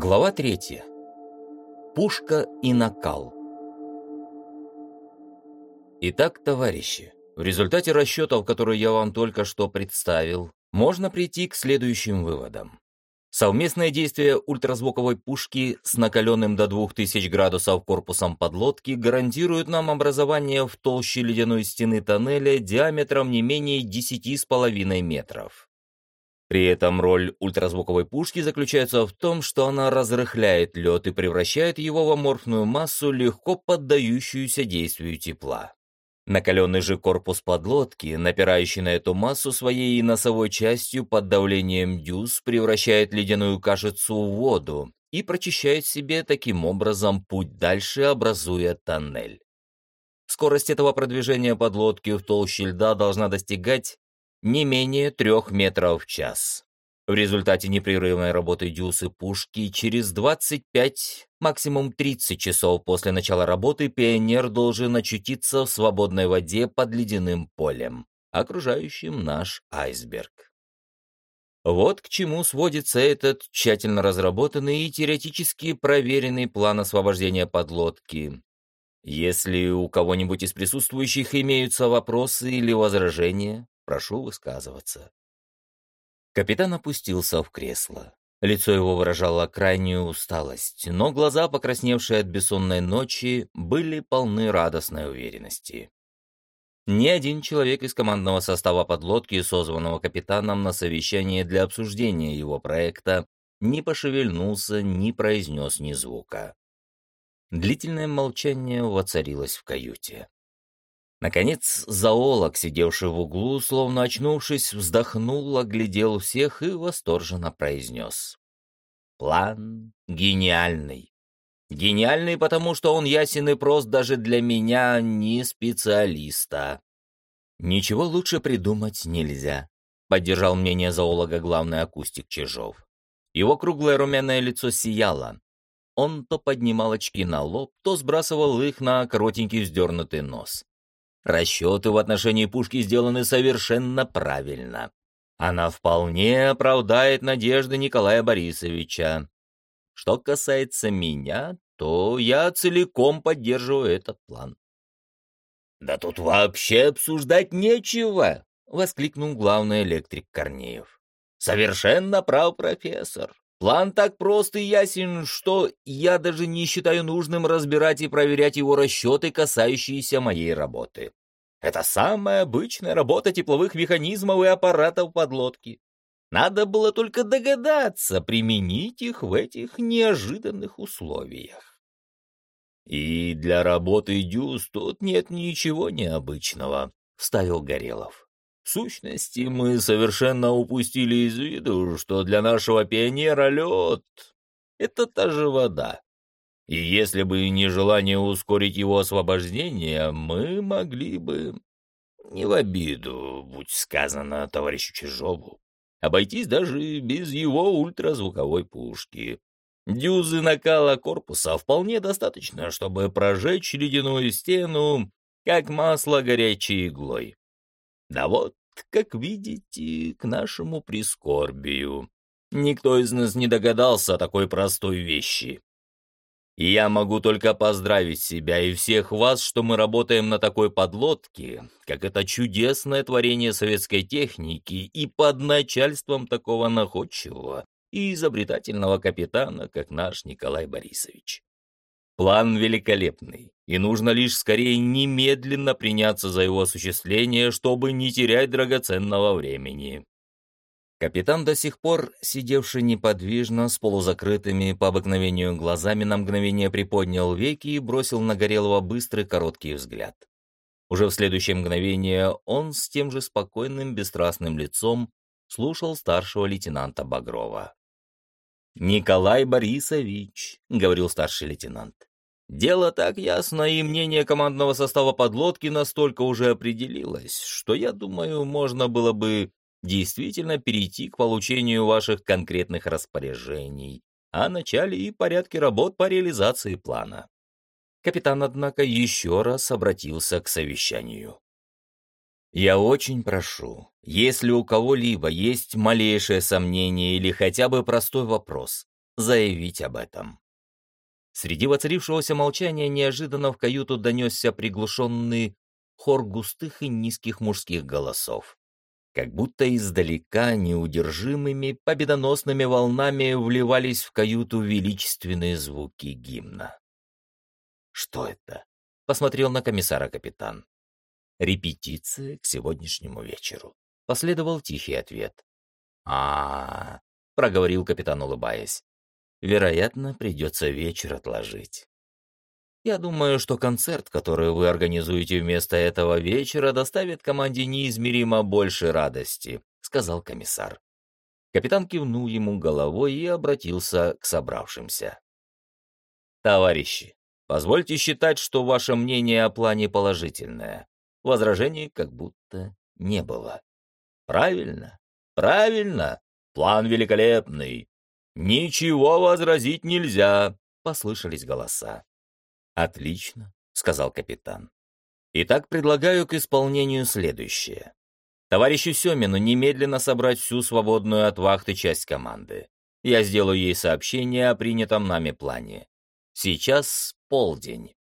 Глава третья. Пушка и накал. Итак, товарищи, в результате расчетов, которые я вам только что представил, можно прийти к следующим выводам. Совместное действие ультразвуковой пушки с накаленным до 2000 градусов корпусом подлодки гарантирует нам образование в толще ледяной стены тоннеля диаметром не менее 10,5 метров. При этом роль ультразвуковой пушки заключается в том, что она разрыхляет лед и превращает его в аморфную массу, легко поддающуюся действию тепла. Накаленный же корпус подлодки, напирающий на эту массу своей носовой частью под давлением дюз, превращает ледяную кашицу в воду и прочищает себе таким образом путь дальше, образуя тоннель. Скорость этого продвижения подлодки в толще льда должна достигать не менее трех метров в час. В результате непрерывной работы дюсы пушки через 25, максимум 30 часов после начала работы пионер должен очутиться в свободной воде под ледяным полем, окружающим наш айсберг. Вот к чему сводится этот тщательно разработанный и теоретически проверенный план освобождения подлодки. Если у кого-нибудь из присутствующих имеются вопросы или возражения, Прошу высказываться». Капитан опустился в кресло. Лицо его выражало крайнюю усталость, но глаза, покрасневшие от бессонной ночи, были полны радостной уверенности. Ни один человек из командного состава подлодки, созванного капитаном на совещании для обсуждения его проекта, не пошевельнулся, не произнес ни звука. Длительное молчание воцарилось в каюте. Наконец, зоолог, сидевший в углу, словно очнувшись, вздохнул, оглядел всех и восторженно произнес. «План гениальный. Гениальный, потому что он ясен и прост даже для меня, не специалиста. Ничего лучше придумать нельзя», — поддержал мнение зоолога главный акустик Чижов. Его круглое румяное лицо сияло. Он то поднимал очки на лоб, то сбрасывал их на коротенький вздернутый нос. Расчеты в отношении пушки сделаны совершенно правильно. Она вполне оправдает надежды Николая Борисовича. Что касается меня, то я целиком поддерживаю этот план. «Да тут вообще обсуждать нечего!» — воскликнул главный электрик Корнеев. «Совершенно прав, профессор. План так прост и ясен, что я даже не считаю нужным разбирать и проверять его расчеты, касающиеся моей работы. Это самая обычная работа тепловых механизмов и аппаратов подлодки. Надо было только догадаться применить их в этих неожиданных условиях. И для работы дюз тут нет ничего необычного, — вставил Горелов. В сущности, мы совершенно упустили из виду, что для нашего пионера лед — это та же вода. И если бы не желание ускорить его освобождение, мы могли бы, не в обиду, будь сказано товарищу Чижову, обойтись даже без его ультразвуковой пушки. Дюзы накала корпуса вполне достаточно, чтобы прожечь ледяную стену, как масло горячей иглой. Да вот, как видите, к нашему прискорбию. Никто из нас не догадался о такой простой вещи. И я могу только поздравить себя и всех вас, что мы работаем на такой подлодке, как это чудесное творение советской техники и под начальством такого находчивого и изобретательного капитана, как наш Николай Борисович. План великолепный, и нужно лишь скорее немедленно приняться за его осуществление, чтобы не терять драгоценного времени. Капитан до сих пор, сидевший неподвижно, с полузакрытыми по обыкновению глазами, на мгновение приподнял веки и бросил на Горелого быстрый короткий взгляд. Уже в следующее мгновение он с тем же спокойным, бесстрастным лицом слушал старшего лейтенанта Багрова. «Николай Борисович», — говорил старший лейтенант, — «дело так ясно, и мнение командного состава подлодки настолько уже определилось, что, я думаю, можно было бы действительно перейти к получению ваших конкретных распоряжений о начале и порядке работ по реализации плана. Капитан, однако, еще раз обратился к совещанию. «Я очень прошу, если у кого-либо есть малейшее сомнение или хотя бы простой вопрос, заявить об этом. Среди воцарившегося молчания неожиданно в каюту донесся приглушенный хор густых и низких мужских голосов. Как будто издалека неудержимыми победоносными волнами вливались в каюту величественные звуки гимна. «Что это?» — посмотрел на комиссара капитан. «Репетиция к сегодняшнему вечеру», — последовал тихий ответ. а, -а, -а проговорил капитан, улыбаясь. «Вероятно, придется вечер отложить». Я думаю, что концерт, который вы организуете вместо этого вечера, доставит команде неизмеримо больше радости», — сказал комиссар. Капитан кивнул ему головой и обратился к собравшимся. «Товарищи, позвольте считать, что ваше мнение о плане положительное. Возражений как будто не было. Правильно, правильно. План великолепный. Ничего возразить нельзя, послышались голоса. Отлично, сказал капитан. Итак, предлагаю к исполнению следующее. Товарищу Семину немедленно собрать всю свободную от вахты часть команды. Я сделаю ей сообщение о принятом нами плане. Сейчас полдень.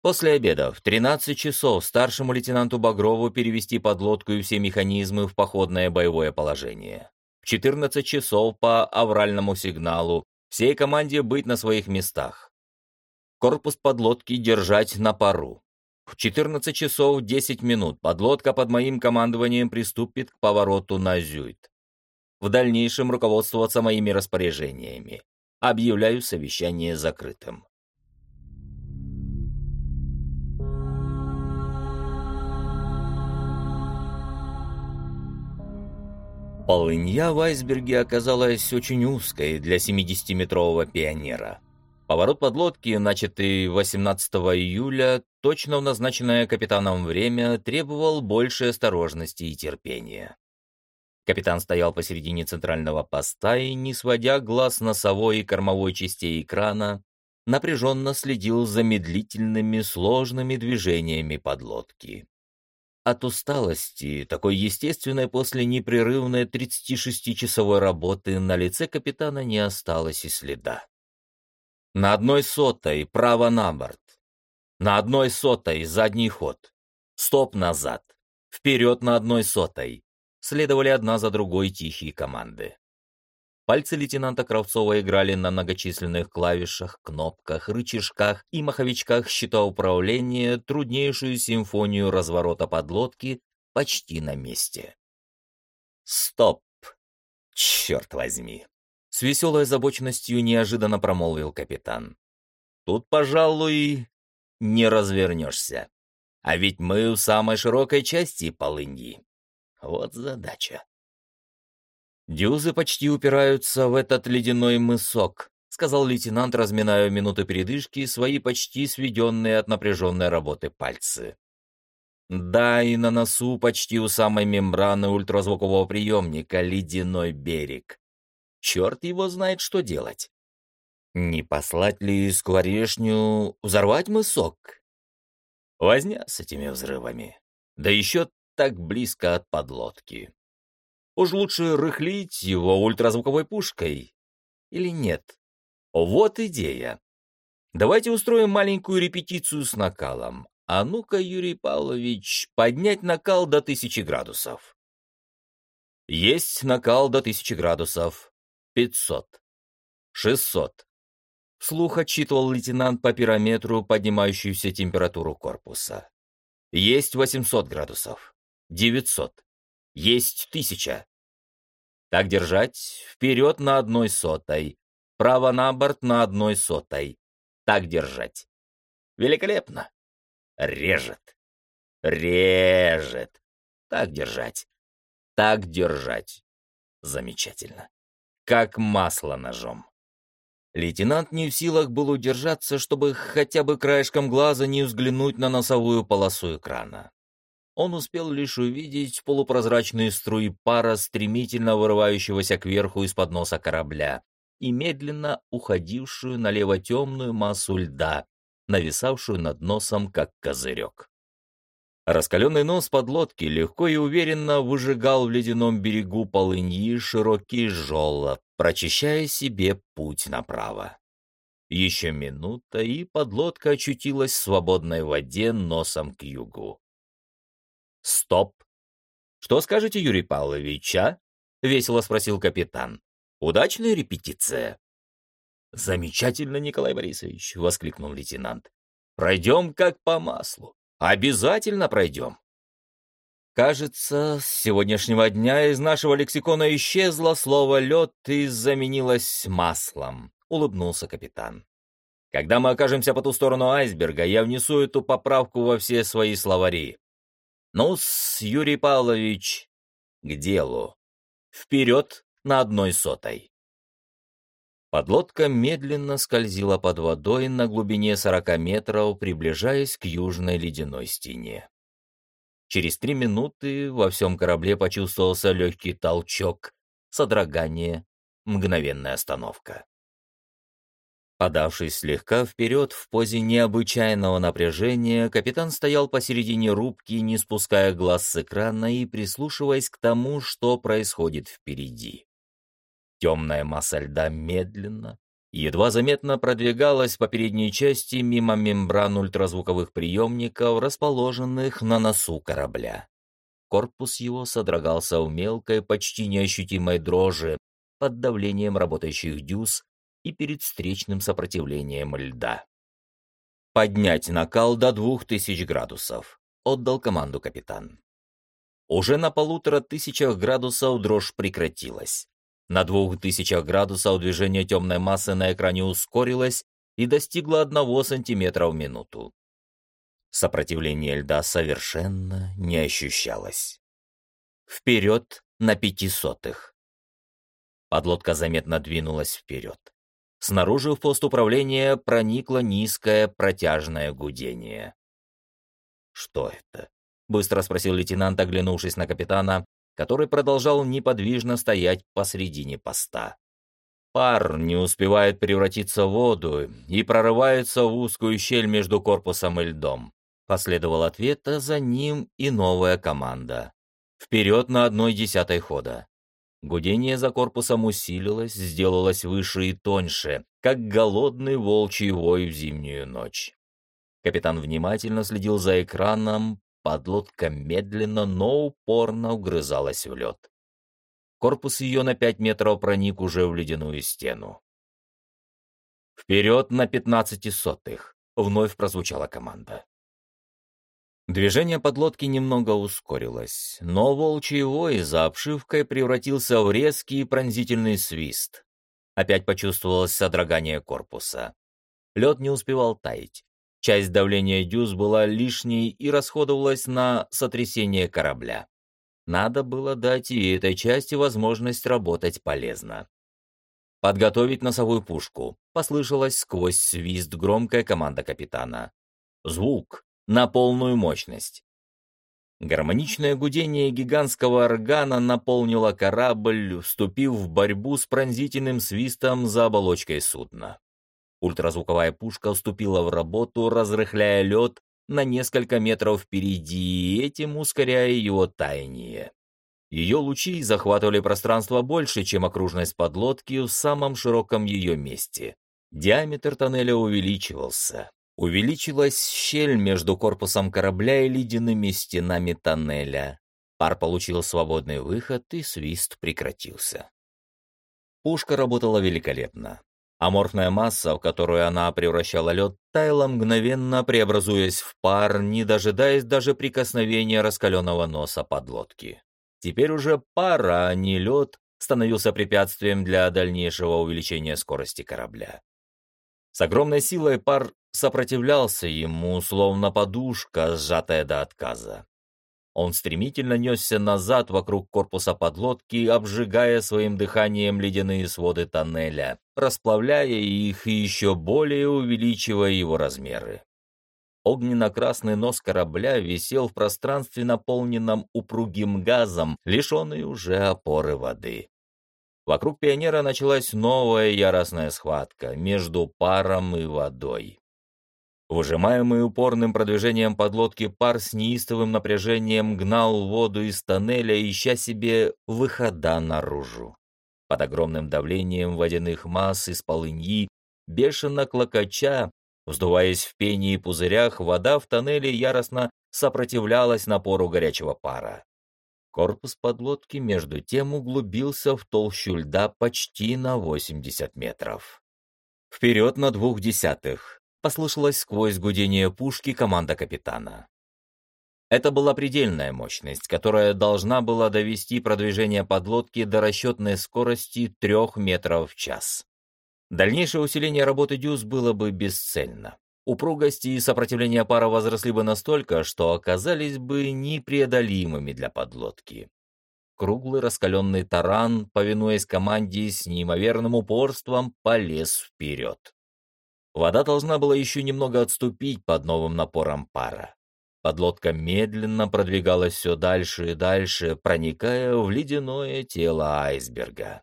После обеда в 13 часов старшему лейтенанту Багрову перевести подлодку и все механизмы в походное боевое положение. В 14 часов по авральному сигналу всей команде быть на своих местах. Корпус подлодки держать на пару. В 14 часов 10 минут подлодка под моим командованием приступит к повороту на Зюит. В дальнейшем руководствоваться моими распоряжениями. Объявляю совещание закрытым. Полынья в айсберге оказалась очень узкой для 70-метрового пионера. Поворот подлодки, начатый 18 июля, точно в назначенное капитаном время, требовал большей осторожности и терпения. Капитан стоял посередине центрального поста и, не сводя глаз носовой и кормовой частей экрана, напряженно следил за медлительными сложными движениями подлодки. От усталости, такой естественной после непрерывной 36-часовой работы, на лице капитана не осталось и следа. На одной сотой право на борт. На одной сотой задний ход. Стоп назад. Вперед на одной сотой. Следовали одна за другой тихие команды. Пальцы лейтенанта Кравцова играли на многочисленных клавишах, кнопках, рычажках и маховичках щита управления труднейшую симфонию разворота подлодки почти на месте. «Стоп! Черт возьми!» С веселой озабоченностью неожиданно промолвил капитан. «Тут, пожалуй, не развернешься. А ведь мы в самой широкой части полыньи. Вот задача». «Дюзы почти упираются в этот ледяной мысок», — сказал лейтенант, разминая минуту передышки свои почти сведенные от напряженной работы пальцы. «Да, и на носу почти у самой мембраны ультразвукового приемника ледяной берег. Черт его знает, что делать. Не послать ли скворечню взорвать мысок? Возня с этими взрывами. Да еще так близко от подлодки. Уж лучше рыхлить его ультразвуковой пушкой. Или нет? Вот идея. Давайте устроим маленькую репетицию с накалом. А ну-ка, Юрий Павлович, поднять накал до тысячи градусов. Есть накал до тысячи градусов. Пятьсот. Шестьсот. Слух отчитывал лейтенант по пирометру поднимающуюся температуру корпуса. Есть восемьсот градусов. Девятьсот. Есть тысяча. Так держать. Вперед на одной сотой. Право на борт на одной сотой. Так держать. Великолепно. Режет. Режет. Так держать. Так держать. Замечательно. Как масло ножом. Лейтенант не в силах был удержаться, чтобы хотя бы краешком глаза не взглянуть на носовую полосу экрана он успел лишь увидеть полупрозрачные струи пара, стремительно вырывающегося кверху из-под носа корабля, и медленно уходившую налево темную массу льда, нависавшую над носом, как козырек. Раскаленный нос подлодки легко и уверенно выжигал в ледяном берегу полыньи широкий жолоб, прочищая себе путь направо. Еще минута, и подлодка очутилась в свободной воде носом к югу. «Стоп! Что скажете, Юрий Павлович, а?» — весело спросил капитан. «Удачная репетиция?» «Замечательно, Николай Борисович!» — воскликнул лейтенант. «Пройдем как по маслу. Обязательно пройдем. Кажется, с сегодняшнего дня из нашего лексикона исчезло слово «лед» и заменилось маслом, улыбнулся капитан. Когда мы окажемся по ту сторону айсберга, я внесу эту поправку во все свои словари. ну с Юрий Павлович, к делу. Вперед на одной сотой. Подлодка медленно скользила под водой на глубине 40 метров, приближаясь к южной ледяной стене. Через три минуты во всем корабле почувствовался легкий толчок, содрогание, мгновенная остановка. Подавшись слегка вперед в позе необычайного напряжения, капитан стоял посередине рубки, не спуская глаз с экрана и прислушиваясь к тому, что происходит впереди. Темная масса льда медленно, едва заметно продвигалась по передней части мимо мембран ультразвуковых приемников, расположенных на носу корабля. Корпус его содрогался в мелкой, почти неощутимой дрожи под давлением работающих дюз и перед встречным сопротивлением льда. «Поднять накал до двух тысяч градусов», — отдал команду капитан. Уже на полутора тысячах градусов дрожь прекратилась. На двух тысячах градусов движение темной массы на экране ускорилось и достигло одного сантиметра в минуту. Сопротивление льда совершенно не ощущалось. Вперед на пяти сотых. Подлодка заметно двинулась вперед. Снаружи в пост управления проникло низкое протяжное гудение. «Что это?» — быстро спросил лейтенант, оглянувшись на капитана, который продолжал неподвижно стоять посредине поста. Пар не успевает превратиться в воду и прорывается в узкую щель между корпусом и льдом. Последовал ответ, а за ним и новая команда. Вперед на одной десятой хода. Гудение за корпусом усилилось, сделалось выше и тоньше, как голодный волчий вой в зимнюю ночь. Капитан внимательно следил за экраном, Подлодка медленно, но упорно угрызалась в лед. Корпус ее на пять метров проник уже в ледяную стену. «Вперед на пятнадцати сотых!» — вновь прозвучала команда. Движение подлодки немного ускорилось, но волчий вой за обшивкой превратился в резкий пронзительный свист. Опять почувствовалось содрогание корпуса. Лед не успевал таять. Часть давления дюз была лишней и расходовалась на сотрясение корабля. Надо было дать и этой части возможность работать полезно. «Подготовить носовую пушку», — послышалась сквозь свист громкая команда капитана. «Звук! На полную мощность!» Гармоничное гудение гигантского органа наполнило корабль, вступив в борьбу с пронзительным свистом за оболочкой судна. Ультразвуковая пушка вступила в работу, разрыхляя лед на несколько метров впереди и этим ускоряя его таяние. Ее лучи захватывали пространство больше, чем окружность подлодки в самом широком ее месте. Диаметр тоннеля увеличивался. Увеличилась щель между корпусом корабля и ледяными стенами тоннеля. Пар получил свободный выход, и свист прекратился. Пушка работала великолепно. Аморфная масса, в которую она превращала лед, таяла мгновенно, преобразуясь в пар, не дожидаясь даже прикосновения раскаленного носа подлодки. Теперь уже пар, а не лед, становился препятствием для дальнейшего увеличения скорости корабля. С огромной силой пар сопротивлялся ему, словно подушка, сжатая до отказа. Он стремительно несся назад вокруг корпуса подлодки, обжигая своим дыханием ледяные своды тоннеля, расплавляя их и еще более увеличивая его размеры. Огненно-красный нос корабля висел в пространстве, наполненном упругим газом, лишенный уже опоры воды. Вокруг пионера началась новая яростная схватка между паром и водой. Выжимаемый упорным продвижением подлодки пар с неистовым напряжением гнал воду из тоннеля, ища себе выхода наружу. Под огромным давлением водяных масс из полыньи, бешено клокоча, вздуваясь в пене и пузырях, вода в тоннеле яростно сопротивлялась напору горячего пара. Корпус подлодки, между тем, углубился в толщу льда почти на 80 метров. «Вперед на двух десятых!» Послышалась сквозь гудение пушки команда капитана. Это была предельная мощность, которая должна была довести продвижение подлодки до расчетной скорости трех метров в час. Дальнейшее усиление работы дюз было бы бесцельно. Упругость и сопротивление пара возросли бы настолько, что оказались бы непреодолимыми для подлодки. Круглый раскаленный таран, повинуясь команде с неимоверным упорством, полез вперед. Вода должна была еще немного отступить под новым напором пара. Подлодка медленно продвигалась все дальше и дальше, проникая в ледяное тело айсберга.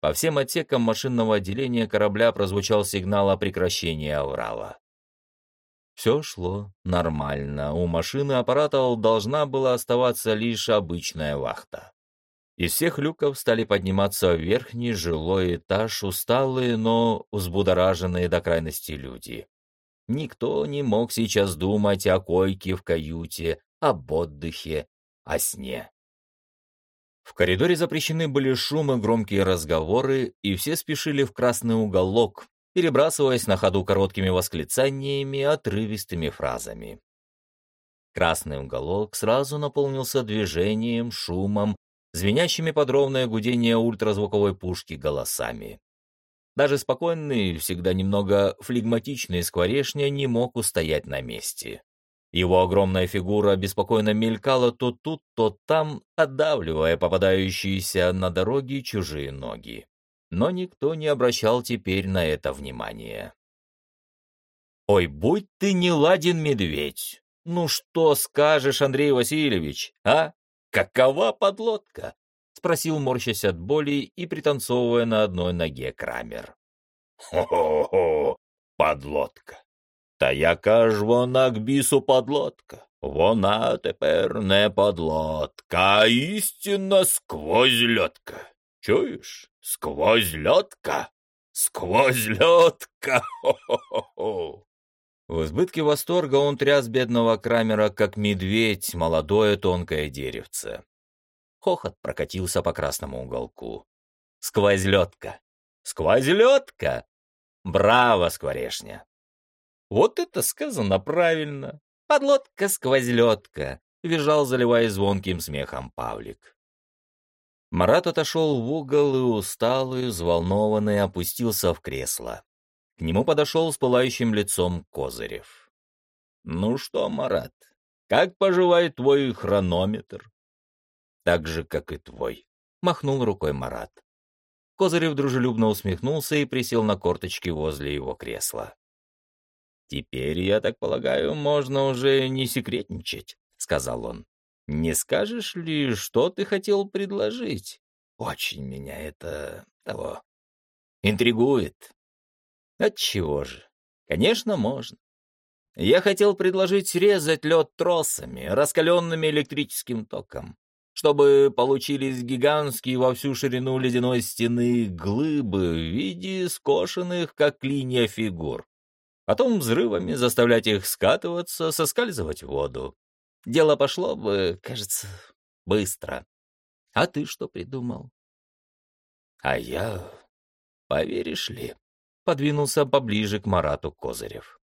По всем отсекам машинного отделения корабля прозвучал сигнал о прекращении аврала. Все шло нормально. У машины аппарата должна была оставаться лишь обычная вахта. Из всех люков стали подниматься в верхний жилой этаж усталые, но взбудораженные до крайности люди. Никто не мог сейчас думать о койке в каюте, об отдыхе, о сне. В коридоре запрещены были шум и громкие разговоры, и все спешили в красный уголок, перебрасываясь на ходу короткими восклицаниями, отрывистыми фразами. Красный уголок сразу наполнился движением, шумом, звенящими под ровное гудение ультразвуковой пушки голосами. Даже спокойный, всегда немного флегматичный скворешня не мог устоять на месте. Его огромная фигура беспокойно мелькала то тут, то там, отдавливая попадающиеся на дороге чужие ноги. Но никто не обращал теперь на это внимания. «Ой, будь ты не ладен, медведь! Ну что скажешь, Андрей Васильевич, а?» «Какова подлодка?» — спросил, морщась от боли и пританцовывая на одной ноге Крамер. «Хо-хо-хо, подлодка! Та яка ж вона к бісу подлодка? Вона тепер не подлодка, а істинна сквозь льотка. Чуєш? Сквозь льотка? Сквозь льотка! Хо-хо-хо!» В избытке восторга он тряс бедного Крамера, как медведь, молодое тонкое деревце. Хохот прокатился по красному уголку. «Сквозлетка! Сквозлетка! Браво, скворешня!» «Вот это сказано правильно! Подлодка-сквозлетка!» — визжал, заливая звонким смехом Павлик. Марат отошел в угол и усталый, взволнованный, опустился в кресло. К нему подошел с пылающим лицом Козырев. «Ну что, Марат, как поживает твой хронометр?» «Так же, как и твой», — махнул рукой Марат. Козырев дружелюбно усмехнулся и присел на корточки возле его кресла. «Теперь, я так полагаю, можно уже не секретничать», — сказал он. «Не скажешь ли, что ты хотел предложить? Очень меня это... того... интригует». Отчего же? Конечно, можно. Я хотел предложить срезать лед тросами, раскаленными электрическим током, чтобы получились гигантские во всю ширину ледяной стены глыбы в виде скошенных, как линия фигур. Потом взрывами заставлять их скатываться, соскальзывать в воду. Дело пошло бы, кажется, быстро. А ты что придумал? А я, поверишь ли, подвинулся поближе к Марату Козырев.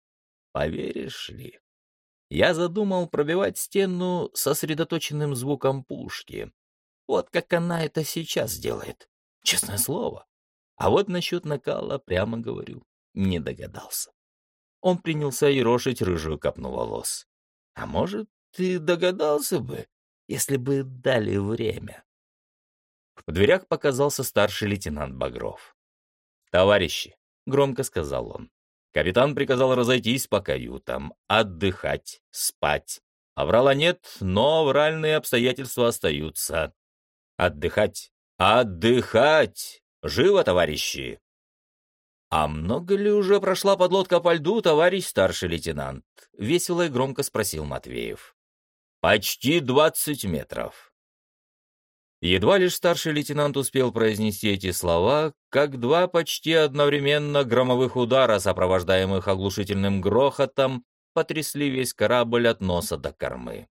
«Поверишь ли? Я задумал пробивать стену сосредоточенным звуком пушки. Вот как она это сейчас делает. Честное слово. А вот насчет накала, прямо говорю, не догадался. Он принялся ерошить рыжую копну волос. А может, ты догадался бы, если бы дали время? В дверях показался старший лейтенант Багров. «Товарищи, — громко сказал он. Капитан приказал разойтись по каютам, отдыхать, спать. Аврала нет, но авральные обстоятельства остаются. Отдыхать, отдыхать! Живо, товарищи! «А много ли уже прошла подлодка по льду, товарищ старший лейтенант?» — весело и громко спросил Матвеев. «Почти двадцать метров». Едва лишь старший лейтенант успел произнести эти слова, как два почти одновременно громовых удара, сопровождаемых оглушительным грохотом, потрясли весь корабль от носа до кормы.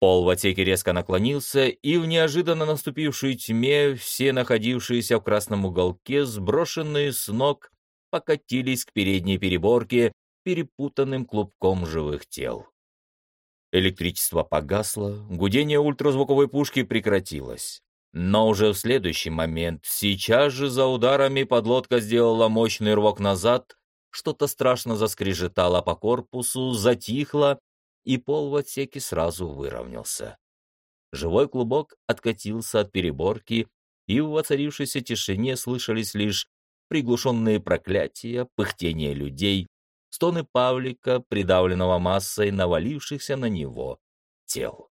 Пол в отсеке резко наклонился, и в неожиданно наступившей тьме все находившиеся в красном уголке, сброшенные с ног, покатились к передней переборке перепутанным клубком живых тел. Электричество погасло, гудение ультразвуковой пушки прекратилось. Но уже в следующий момент, сейчас же за ударами подлодка сделала мощный рывок назад, что-то страшно заскрежетало по корпусу, затихло, и пол в отсеке сразу выровнялся. Живой клубок откатился от переборки, и в воцарившейся тишине слышались лишь приглушенные проклятия, пыхтение людей, стоны Павлика, придавленного массой навалившихся на него тел.